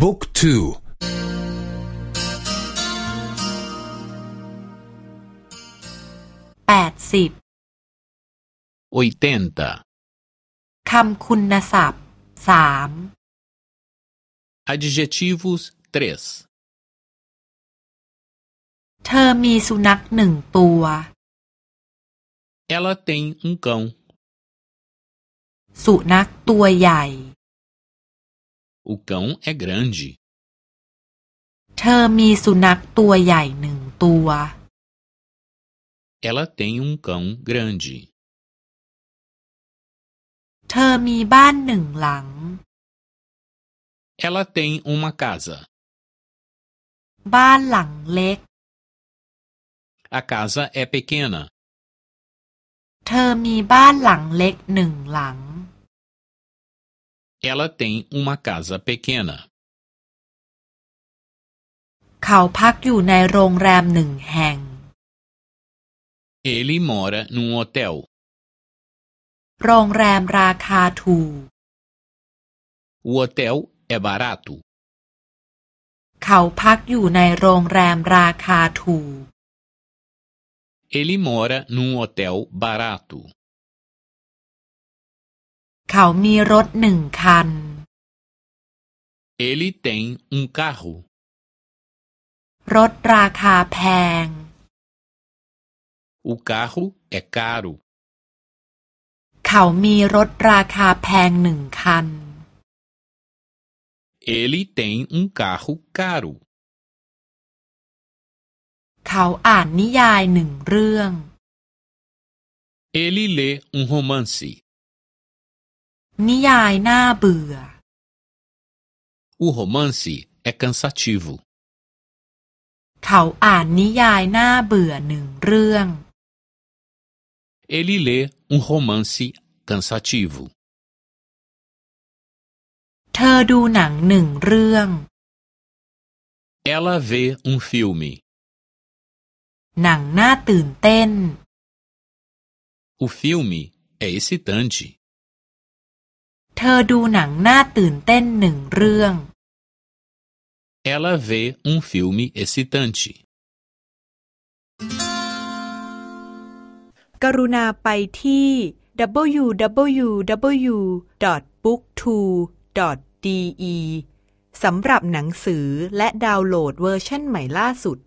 บุ๊กทูแปดสิบคำคุณศัพท์สาม adjetivos três เธอมีสุนัขหนึ่งตัว ela tem um cão สุนัขตัวใหญ่ o cão é grande เธอมีสุนัขตัวใหญ่หนึ่งตัว ela tem um cão grande เธอมีบ้านหนึ่งหลัง ela tem uma casa บ้านหลังเล็ก a casa é pequena เธอมีบ้านหลังเล็กหนึ่งหลัง ela tem uma casa pequena เขาพักอยู่ในโรงแรมหนึ่งแห่ง ele mora num hotel โรงแรมราคาถูก o hotel é barato เขาพักอยู่ในโรงแรมราคาถูก ele mora num hotel barato เขามีรถหนึ่งคัน ele tem um carro รถราคาแพง o carro é caro เขามีรถราคาแพงหนึ่งคัน ele tem um carro caro เขาอ่านนิยายหนึ่งเรื่อง ele lê um romance นิยายน่าเบื่อ o romance é cansativo เขาอ่านนิยายน่าเบื่อหนึ่งเรื่อง ele lê um romance cansativo เธอดูหนังหนึ่งเรื่อง ela vê um filme หนังน่าตื่นเต้น o filme é excitante เธอดูหนังน่าตื่นเต้นหนึ่งเรื่อง ela vê um filme excitante กรุณาไปที่ www.booktwo.de สำหรับหนังสือและดาวน์โหลดเวอร์ชันใหม่ล่าสุด